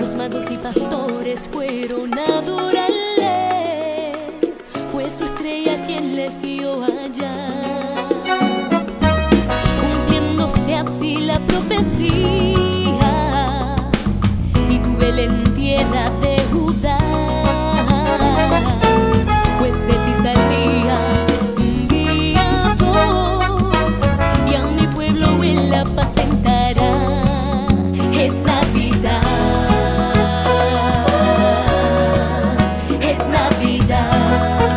Los magos y pastores fueron adorados. Navidad.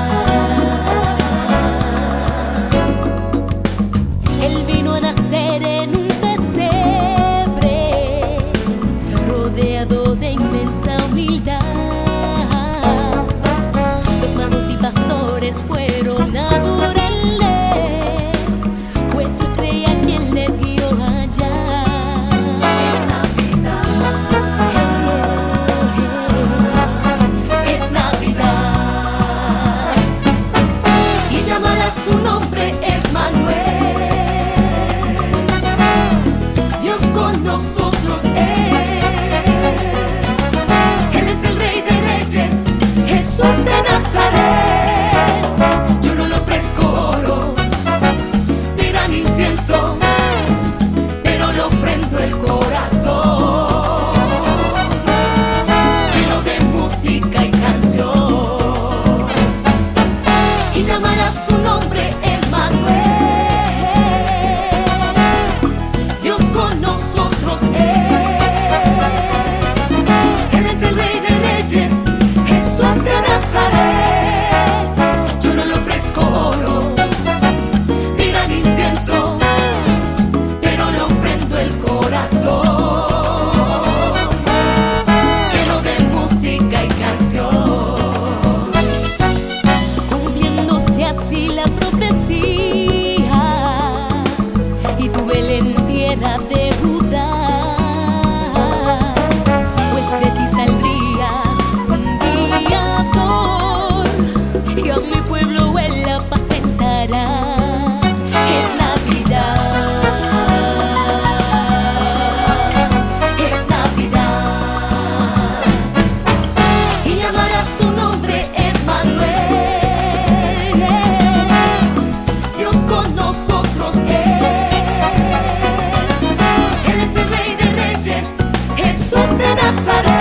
Así la profecía, Nazareth.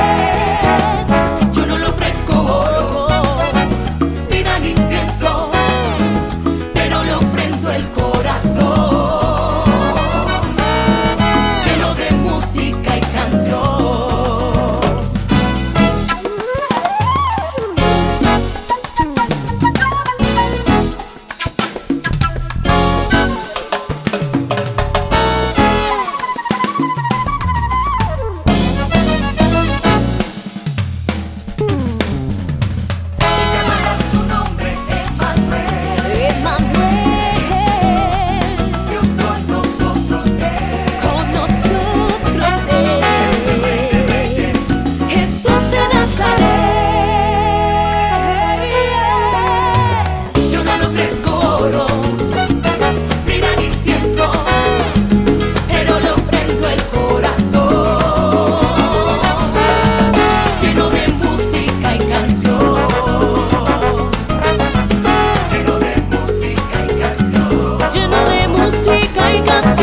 прикасаться.